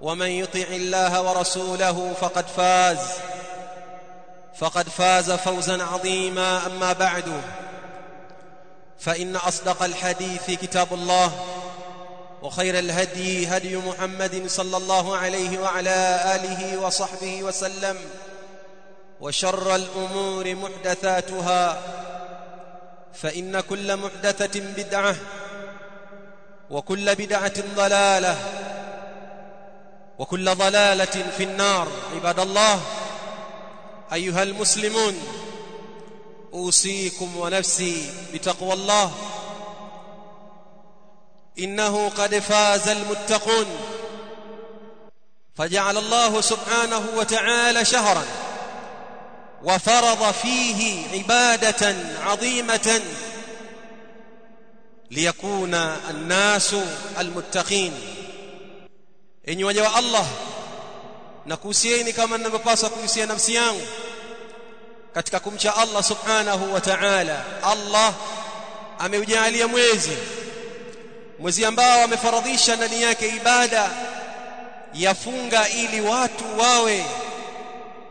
ومن يطع الله ورسوله فقد فاز فقد فاز فوزا عظيما أما بعد فإن أصدق الحديث كتاب الله وخير الهدي هدي محمد صلى الله عليه وعلى آله وصحبه وسلم وشر الأمور محدثاتها فإن كل محدثة بدعة وكل بدعة ضلالة وكل ضلالة في النار عباد الله. أيها المسلمون أوصيكم ونفسي بتقوى الله. إنه قد فاز المتقون. فجعل الله سبحانه وتعالى شهرا. وفرض فيه عبادة عظيمة. ليكون الناس المتقين. Enyi waja wa Allah na kuhusieni kama ninavyopaswa kuhusia nafsi yangu katika kumcha Allah subhanahu wa ta'ala. Allah ameujalia mwezi mwezi ambao amefaradhisha ndani yake ibada yafunga ili watu wawe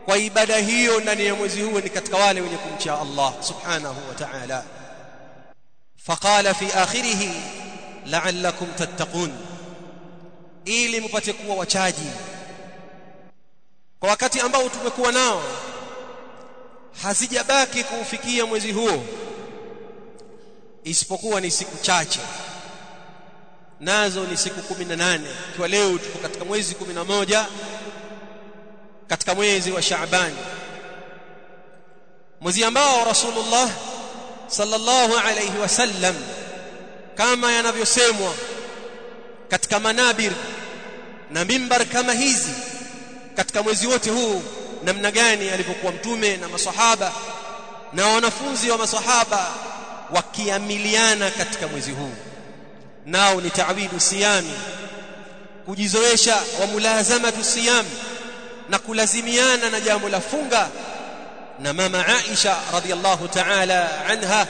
kwa ibada hiyo ndani ya mwezi huo ni katika wale wenye kumcha Allah subhanahu wa ta'ala. Faqala fi akhirih la'allakum tattaqun ili mpate kuwa wachaji. Kwa wakati ambao tumekuwa nao hazijabaki kuufikia mwezi huo isipokuwa ni siku chache. Nazo ni siku 18 kwa leo tuko katika mwezi 11 katika mwezi wa Shaaban. Mwezi ambao Rasulullah sallallahu alayhi wasallam kama yanavyosemwa katika manabir na mimbar kama hizi katika mwezi wote huu namna gani alivyokuwa mtume na maswahaba na wanafunzi wa maswahaba wakiamiliana katika mwezi huu. Nao ni ta'widu siyami kujizoesha wa mulazamatu siyam na kulazimiana na jambo la funga. Na mama Aisha radhiallahu ta'ala anha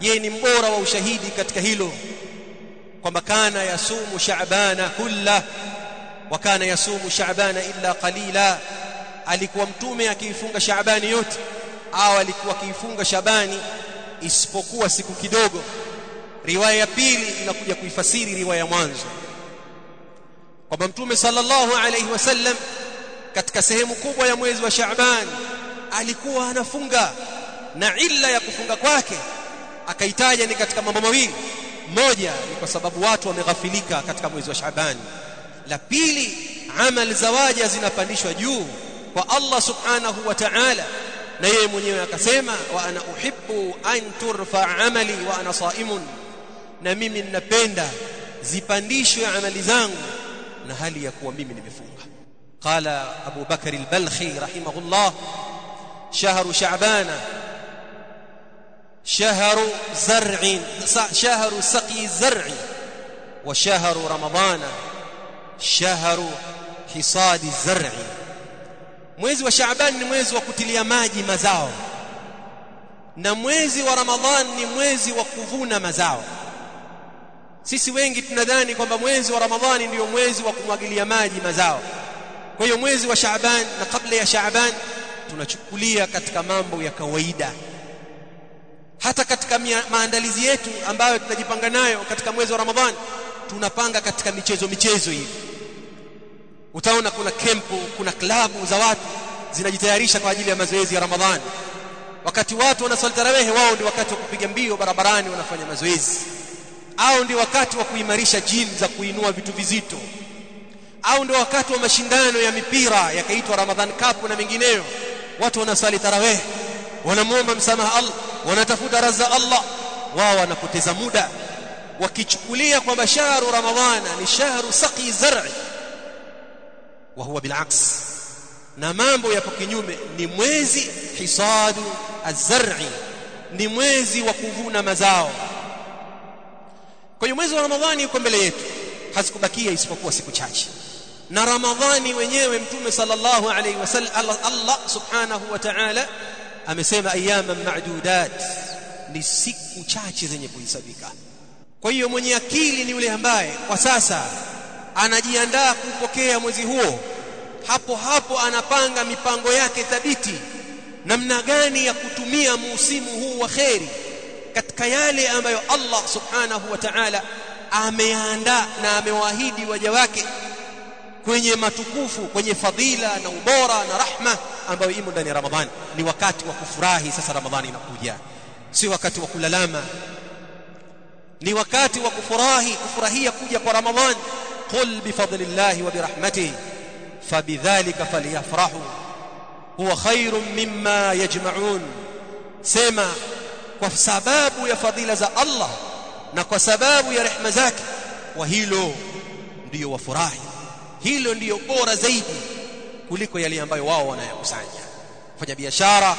yeye ni mbora wa ushahidi katika hilo kwamba kana yasumu shaabana kulla wa kana yasumu shaabana illa qalila. Alikuwa mtume akiifunga shaabani yote au alikuwa akiifunga shabani isipokuwa siku kidogo. Riwaya ya pili inakuja kuifasiri riwaya ya mwanzo. Kwamba mtume sallallahu alayhi wasallam katika sehemu kubwa ya mwezi wa Shaaban alikuwa anafunga na illa ya kufunga kwake akaitaja ni katika mambo mawili moja ni kwa sababu watu wameghafilika katika mwezi wa Shaabani la pili amali za waja zinapandishwa juu kwa Allah subhanahu wa ta'ala. Na yeye mwenyewe akasema wa ana uhibbu an turfa amali wa ana saimun. Na mimi ninapenda zipandishwe amali zangu na hali ya kuwa mimi nimefunga. Qala abu bakr al-balkhi rahimahullah shahru sha'bana شهر زرع شهر سقي الزرع وشهر رمضان شهر حصاد الزرع mwezi wa Shaaban ni mwezi wa kutilia maji mazao na mwezi wa Ramadhan ni mwezi wa kuvuna mazao sisi wengi tunadhani kwamba mwezi wa Ramadhani ndio mwezi wa kumwagilia maji mazao kwa hiyo mwezi wa Shaaban na kabla ya Shaaban tunachukulia katika mambo ya kawaida hata katika maandalizi yetu ambayo tunajipanga nayo katika mwezi wa Ramadhani tunapanga katika michezo michezo hivi. Utaona kuna kempu kuna klabu za watu zinajitayarisha kwa ajili ya mazoezi ya Ramadhani. Wakati watu wanaswali tarawehe wao ndio wakati wa kupiga mbio barabarani wanafanya mazoezi. Au ndio wakati wa kuimarisha gym za kuinua vitu vizito. Au ndio wakati wa mashindano ya mipira yakaitwa Ramadhan Cup na mengineyo. Watu wanaswali tarawehe wanamuomba msamaha Allah wanatafuta raza Allah wao wanapoteza muda. Wakichukulia kwamba shahru ramadhana ni shahru saqi zar'i wa huwa bilaks na mambo yapo kinyume ni mwezi hisadu az-zar'i ni mwezi wa kuvuna mazao. Kwa hiyo mwezi wa ramadhani uko mbele yetu hazikubakia isipokuwa siku chache. Na ramadhani wenyewe mtume sallallahu alaihi wasallam Allah subhanahu wa ta'ala amesema ayama ma'dudat ni siku chache zenye kuhesabika kwa hiyo mwenye akili ni yule ambaye kwa sasa anajiandaa kupokea mwezi huo. Hapo hapo anapanga mipango yake thabiti namna gani ya kutumia musimu huu wa kheri katika yale ambayo Allah subhanahu wa ta'ala ameandaa na amewaahidi waja wake kwenye matukufu kwenye fadhila na ubora na rahma ambayo imo ndani ya Ramadhani ni wakati wa kufurahi sasa Ramadhani inakuja. Si wakati wa kulalama ni wakati wa kufurahi kufurahia kuja kwa Ramadhani qul bifadlillahi wa birahmatihi fabidhalika falyafrahu. Huwa khairun mimma yajma'un. Sema kwa sababu ya fadhila za Allah na kwa sababu ya rehema zake kwa hilo ndiyo wafurahi. Hilo ndiyo bora zaidi kuliko yale ambayo wao wanayakusanya. Fanya biashara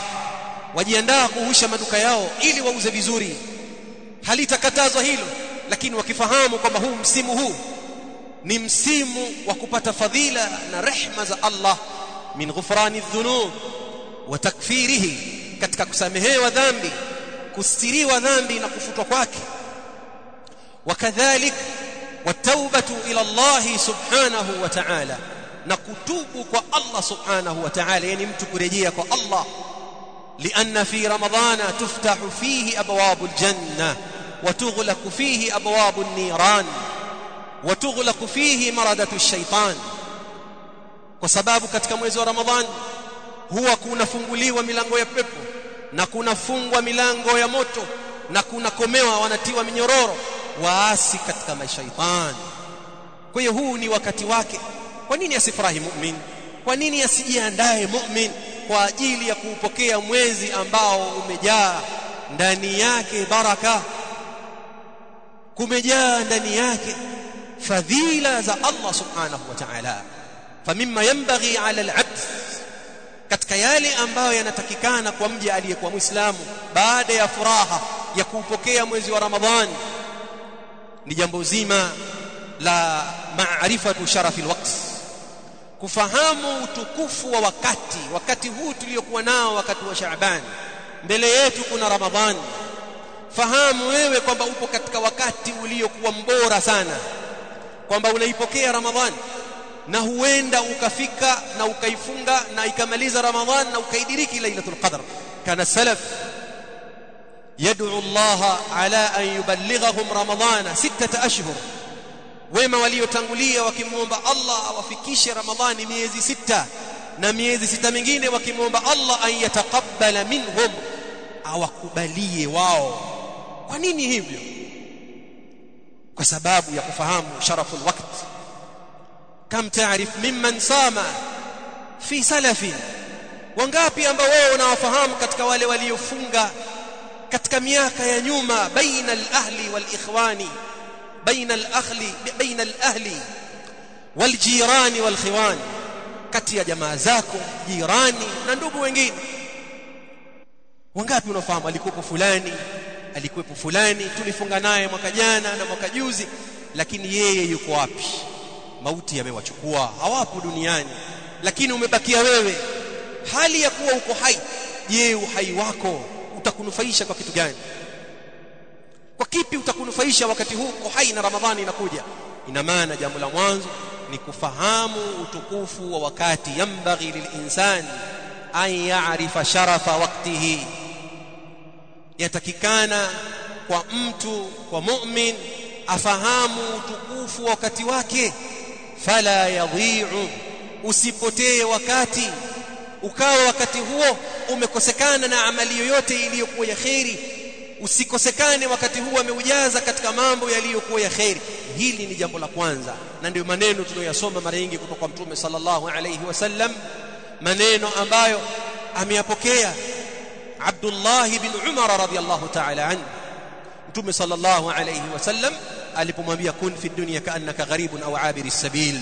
wajiandaa kuhusha maduka yao ili wauze vizuri. Halitakatazwa hilo lakini wakifahamu kwamba huu msimu huu ni msimu wa kupata fadhila na rehma za Allah min ghufrani dhunub wa takfirihi katika kusamehewa dhambi kustiriwa dhambi na kufutwa kwake. Wakadhalik wataubatu ila Allah subhanahu wa ta'ala na kutubu kwa Allah subhanahu wa ta'ala yani mtu kurejea kwa Allah لأن في رمضان تفتح فيه أبواب الجنة وتغلق فيه أبواب النيران وتغلق فيه مردة الشيطان وسباب katika mwezi wa Ramadhan huwa kunafunguliwa milango ya pepo na kunafungwa milango ya moto na kunakomewa wanatiwa minyororo waasi katika mashaitani kwa hiyo huu ni wakati wake kwa nini asifurahi mu'min? Kwa nini asijiandae mu'min? Kwa ajili ya kuupokea mwezi ambao umejaa ndani yake baraka. Kumejaa ndani yake fadhila za Allah subhanahu wa ta'ala. Famimma yanbaghi 'ala al-'abd katika yale ambayo yanatakikana kwa mja aliyekuwa muislamu baada ya furaha ya kuupokea mwezi wa Ramadhani ni jambo zima la ma'rifatu sharafi alwaqt kufahamu utukufu wa wakati wakati huu tuliokuwa nao wakati wa Shaaban. Mbele yetu kuna Ramadhani fahamu wewe kwamba upo katika wakati uliokuwa mbora sana kwamba unaipokea Ramadhani na huenda ukafika na ukaifunga na ikamaliza Ramadhan na ukaidiriki Lailatul Qadr. Kana salaf yad'u Allah ala an yuballighahum Ramadhana sittata ashhur wema waliotangulia wakimwomba Allah awafikishe Ramadhani miezi sita na miezi sita mingine wakimwomba Allah an minhum awakubalie wao. Kwa nini hivyo? Kwa sababu ya kufahamu sharafu alwaqt kam taarif mimman sama fi salafi wangapi ambao wewe unawafahamu katika wale waliofunga katika miaka ya nyuma baina al-ahli wal-ikhwani baina al-akhli baina al-ahli wal-jirani wal-khiwan kati ya jamaa zako jirani na ndugu wengine. Wangapi unafahamu alikuwepo fulani alikuwepo fulani tulifunga naye mwaka jana na mwaka juzi lakini yeye yuko wapi? Mauti yamewachukua hawapo duniani lakini umebakia wewe. Hali ya kuwa uko hai je uhai wako utakunufaisha kwa kitu gani kwa kipi utakunufaisha wakati huu uko hai na ramadhani inakuja? Ina maana jambo la mwanzo ni kufahamu utukufu wa wakati. Yambaghi lilinsani an ya'rifa sharafa waqtihi. Yatakikana kwa mtu kwa mu'min afahamu utukufu wa wakati wake. Fala yadhi'u usipotee wakati. Ukawa wakati huo umekosekana na amali yoyote iliyokuwa ya kheri usikosekane wakati huu ameujaza katika mambo yaliyokuwa ya kheri. Hili ni jambo la kwanza na ndio maneno tuliyoyasoma mara nyingi kutoka kwa mtume sallallahu alayhi wasallam maneno ambayo ameyapokea Abdullah bin Umar radhiyallahu ta'ala anhu. Mtume sallallahu alayhi wasallam alipomwambia kun fi dunya kaannaka gharibun au abiri sabil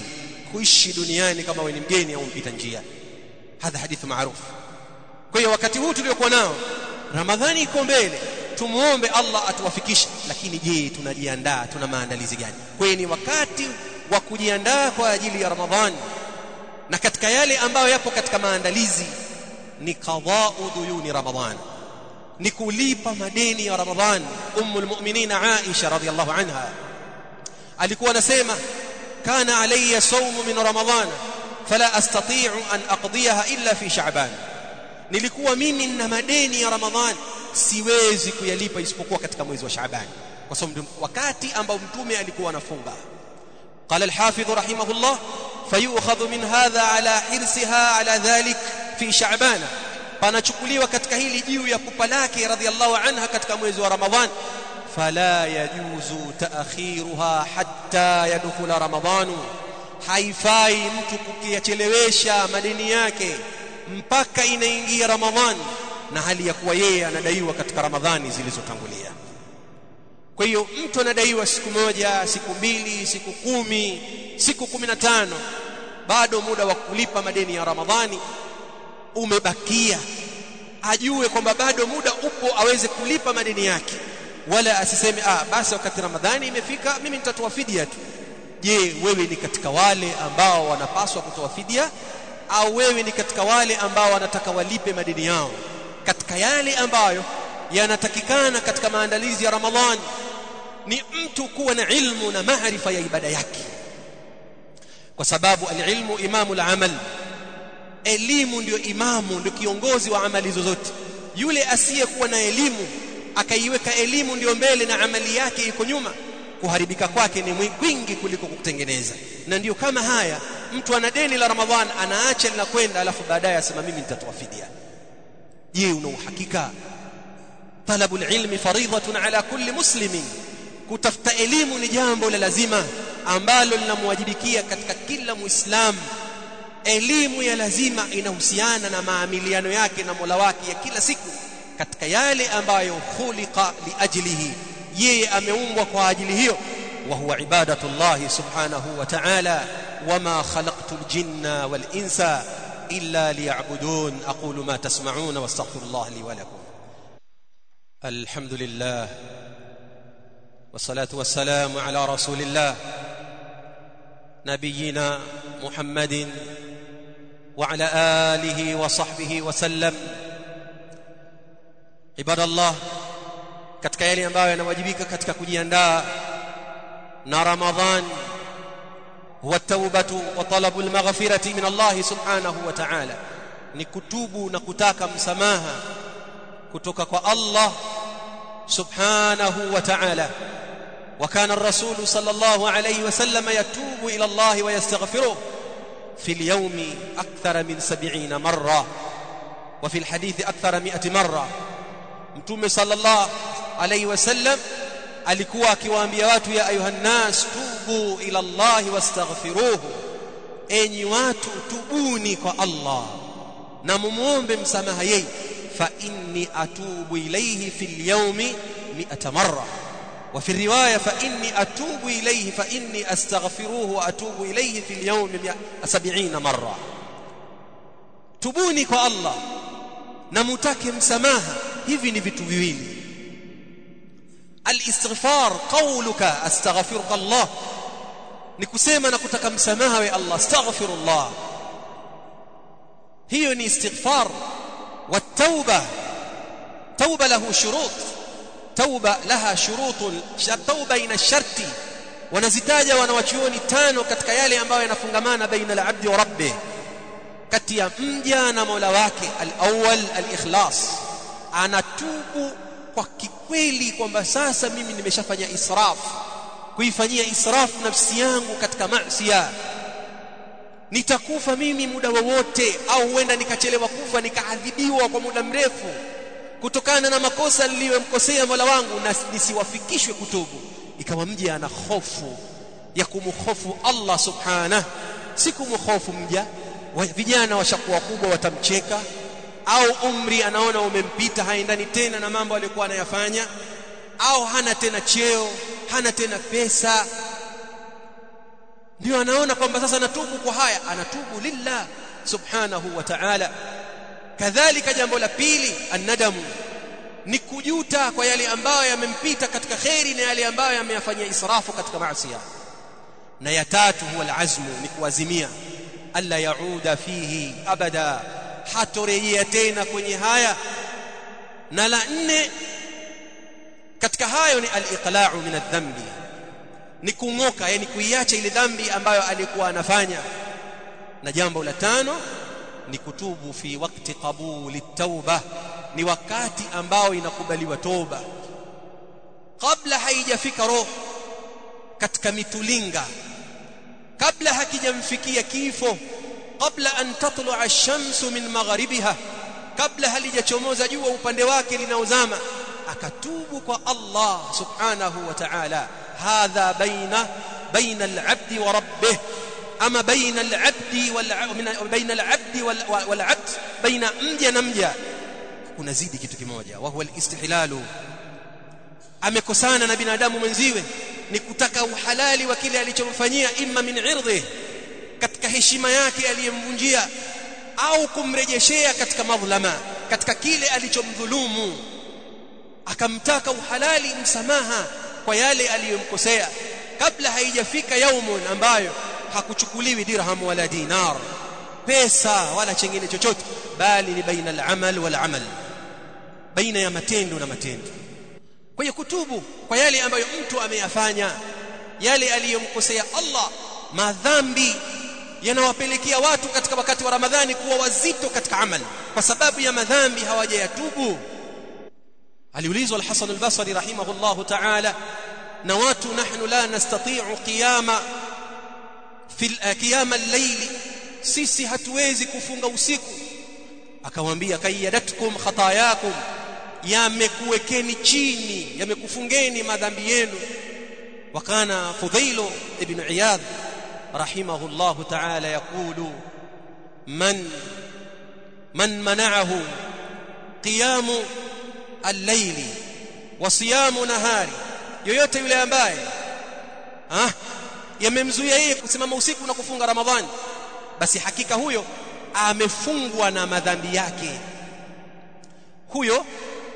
kuishi duniani kama wewe ni mgeni au mpita njia. Hadha hadithu maarufu kwa hiyo wakati huu tuliokuwa nao ramadhani iko mbele tumuombe Allah atuwafikishe. Lakini je tunajiandaa? Tuna maandalizi gani? Kwa ni wakati wa kujiandaa kwa ajili ya ramadhani. Na katika yale ambayo yapo katika maandalizi ni qada'u duyuni ramadhan. Ni kulipa madeni ya ramadhan. Ummul mu'minina Aisha radhiyallahu anha. Alikuwa anasema kana alayya sawmu min ramadhan fala astati'u an aqdiyaha illa fi sha'ban. Nilikuwa mimi nina madeni ya ramadhan siwezi kuyalipa isipokuwa katika mwezi wa sha'ban kwa sababu wakati ambao mtume alikuwa anafunga قال الحافظ رحمه الله فيؤخذ من هذا على حرصها على ذلك في شعبان panachukuliwa katika hili juu ya pupa lake radhiallahu anha katika mwezi wa ramadhan fala yajuzu taakhiruha hatta yadkhula ramadhanu haifai mtu kukiyachelewesha madeni yake mpaka inaingia ramadhan na hali ya kuwa yeye anadaiwa katika ramadhani zilizotangulia. Kwa hiyo mtu anadaiwa siku moja siku mbili siku kumi siku kumi na tano bado muda wa kulipa madeni ya ramadhani umebakia. Ajue kwamba bado muda upo aweze kulipa madeni yake. Wala asiseme ah basi wakati ramadhani imefika mimi nitatoa fidia tu. Je wewe ni katika wale ambao wanapaswa kutoa fidia? Au wewe ni katika wale ambao wanataka walipe madeni yao katika yale ambayo yanatakikana katika maandalizi ya ramadhani ni mtu kuwa na ilmu na maarifa ya ibada yake. Kwa sababu alilmu imamu al-amal elimu ndio imamu ndio kiongozi wa amali zozote. Yule asiyekuwa na elimu akaiweka elimu ndio mbele na amali yake iko nyuma kuharibika kwake ni mwingi kuliko kutengeneza na ndiyo kama haya mtu ana deni la ramadhan anaacha linakwenda alafu baadaye asema mimi nitatoa fidia je una uhakika talabu ilmi faridhatun ala kulli muslimin kutafuta elimu ni jambo la lazima ambalo linamwajibikia katika kila muislamu elimu ya lazima inahusiana na maamiliano yake na Mola wake ya kila siku katika yale ambayo khuliqa liajlihi yeye ameumbwa kwa ajili hiyo wa huwa ibadatullah subhanahu wa ta'ala wama khalaqtul jinna wal insa إلا ليعبدون. أقول ما تسمعون واستغفر الله لي ولكم. الحمد لله والصلاة والسلام على رسول الله نبينا محمد وعلى آله وصحبه وسلم. عباد الله katika yale ambayo yanawajibika katika kujiandaa na Ramadhani taubatu wa talabu almaghfirati min Allah subhanahu wa ta'ala ni kutubu na kutaka msamaha kutoka kwa وكان الرسول صلى الله عليه وسلم يتوب إلى الله ويستغفره في اليوم أكثر من سبعين مرة وفي الحديث أكثر مئة مرة متوم صلى الله عليه وسلم alikuwa akiwaambia watu ya ayuha nnas tubu ila Allah wastaghfiruhu enyi watu tubuni kwa Allah na mumuombe msamaha yeye fa inni atubu ilayhi fil yawmi 100 marra وفي الروايه فاني اتوب اليه فاني استغفروه واتوب اليه في اليوم 70 مره tubuni kwa Allah na mutake msamaha hivi ni vitu viwili الاستغفار قولك أستغفرك الله. نكسيما نكتك مسماها يا الله أستغفر الله. هي يعني استغفار والتوبة. توبة له شروط. توبة لها شروط. التوبة إن الشرط. ونزتاج ونوشيون التان وكتك يالي أنباوي نفنغمان بين العبد وربه. كتيا مجانا مولواك الأول الإخلاص. أنا توبو kwa kikweli kwamba sasa mimi nimeshafanya israf kuifanyia israf nafsi yangu katika maasiya. Nitakufa mimi muda wowote au huenda nikachelewa kufa nikaadhibiwa kwa muda mrefu. Kutokana na makosa niliyomkosea Mola wangu na nisiwafikishwe kutubu. Ikawa mja ana hofu ya kumhofu Allah subhanahu. Si kumhofu mja vijana washakuwa kubwa watamcheka au umri anaona umempita haendani tena na mambo aliyokuwa anayafanya au hana tena cheo hana tena pesa ndio anaona kwamba sasa natubu kwa haya anatubu lillah subhanahu wa ta'ala. Kadhalika jambo la pili annadamu ni kujuta kwa yale ambayo yamempita katika khairi na yale ambayo yameyafanyia israfu katika maasi na ya tatu huwa alazmu ni kuazimia. Alla yauda fihi abada hatorejea tena kwenye haya. Na la nne katika hayo ni al-iqla'u min adh-dhanbi ni kungoka yani kuiacha ile dhambi ambayo alikuwa anafanya. Na jambo la tano ni kutubu fi wakati qabuli tauba ni wakati ambao inakubaliwa toba. Kabla haijafika roho katika mitulinga. Kabla hakijamfikia kifo قبل أن تطلع الشمس من مغربها قبل هلية شموزة جوا وبندواك لنوزامة أكتوبك الله سبحانه وتعالى. هذا بين بين العبد وربه. أما بين العبد بين العبد والعبد بين أمجة نمجة ونزيد كتك موجة وهو الاستحلال. أمكسانا بنادام منزيوه نكتك حلال وكلا لشمفانية إما من عرضه. Heshima yake aliyemvunjia au kumrejeshea katika madhlama katika kile alichomdhulumu. Akamtaka uhalali msamaha kwa yale aliyomkosea kabla haijafika yaumun ambayo hakuchukuliwi dirham wala dinar pesa wala chengine chochote bali ni baina al-amal wal amal baina ya matendo na matendo. Kwa hiyo kutubu kwa yale ambayo mtu ameyafanya yale aliyomkosea Allah madhambi yanawapelekea watu katika wakati wa Ramadhani kuwa wazito katika amali kwa sababu ya madhambi hawajayatubu aliulizwa al-Hasan al-Basri rahimahullahu ta'ala na watu nahnu la nastati'u qiyama fi qiyama al-layl sisi hatuwezi kufunga usiku akamwambia kayyadatkum khatayakum yamekuwekeni chini yamekufungeni madhambi yenu wakana fudhailu ibn iyadh رحمه الله تعالى يقول من من منعه قيام الليل وصيام نهاري yoyote yule ambaye ah yamemzuia yeye kusimama usiku na kufunga ramadhani basi hakika huyo amefungwa na madhambi yake huyo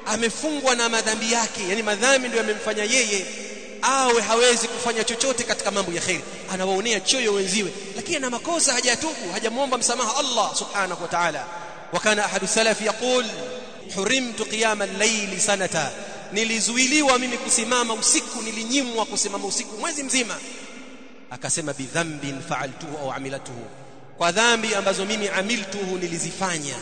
amefungwa na madhambi yake yani madhambi ndio yamemfanya yeye awe hawezi kufanya chochote katika mambo ya khair. Anawaonea choyo wenziwe lakini ana makosa hajatubu hajamuomba msamaha Allah subhanahu wa ta'ala. Wakana ahadu salaf yaqul hurimtu qiyama al-layl sanata. Nilizuiliwa mimi kusimama usiku nilinyimwa kusimama usiku mwezi mzima. Akasema bidhambin fa'altuhu au amilatuhu. Kwa dhambi ambazo mimi amiltuhu nilizifanya.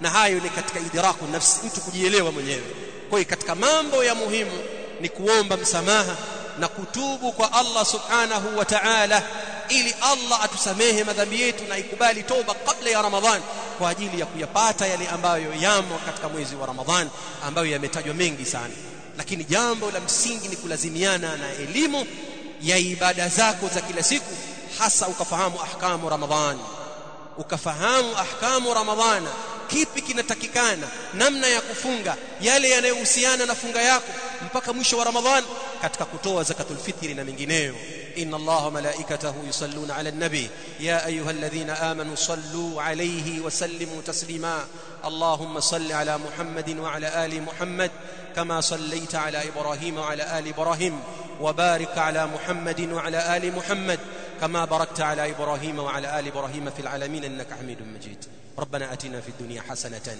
Na hayo ni katika idraku nafsi mtu kujielewa mwenyewe. Kwa hiyo katika mambo ya muhimu ni kuomba msamaha na kutubu kwa Allah subhanahu wa ta'ala ili Allah atusamehe madhambi yetu na ikubali toba kabla ya Ramadhan kwa ajili ya kuyapata yale ambayo yamo katika mwezi wa Ramadhan ambayo yametajwa mengi sana. Lakini jambo la msingi ni kulazimiana na elimu ya ibada zako za kila siku hasa ukafahamu ahkamu Ramadhan. Ukafahamu ahkamu Ramadhana kipi kinatakikana namna ya kufunga yale yanayohusiana na funga yako mpaka mwisho wa ramadhan katika kutoa zakatul fitri na mengineyo inna allaha malaikatahu yusalluna ala nabi ya ayyuhalladhina amanu sallu alayhi wa sallimu taslima اللهم صل على محمد وعلى ال محمد كما صليت على ابراهيم وعلى ال ابراهيم وبارك على محمد وعلى ال محمد كما باركت على ابراهيم وعلى ال ابراهيم في العالمين انك حميد مجيد ربنا آتنا في الدنيا حسنة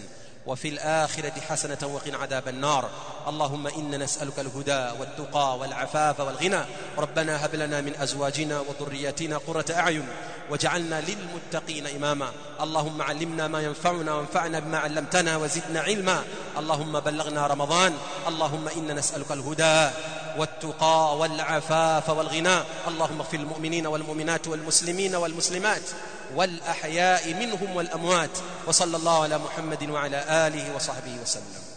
وفي الآخرة حسنة وقنا عذاب النار. اللهم إنا نسألك الهدى والتقى والعفاف والغنى. ربنا هب لنا من أزواجنا وذرياتنا قرة أعين وجعلنا للمتقين إماما. اللهم علمنا ما ينفعنا وانفعنا بما علمتنا وزدنا علما. اللهم بلغنا رمضان. اللهم إنا نسألك الهدى والتقى والعفاف والغنى. اللهم اغفر المؤمنين والمؤمنات والمسلمين والمسلمات. والأحياء منهم والأموات. وصلى الله على محمد وعلى آله وصحبه وسلم.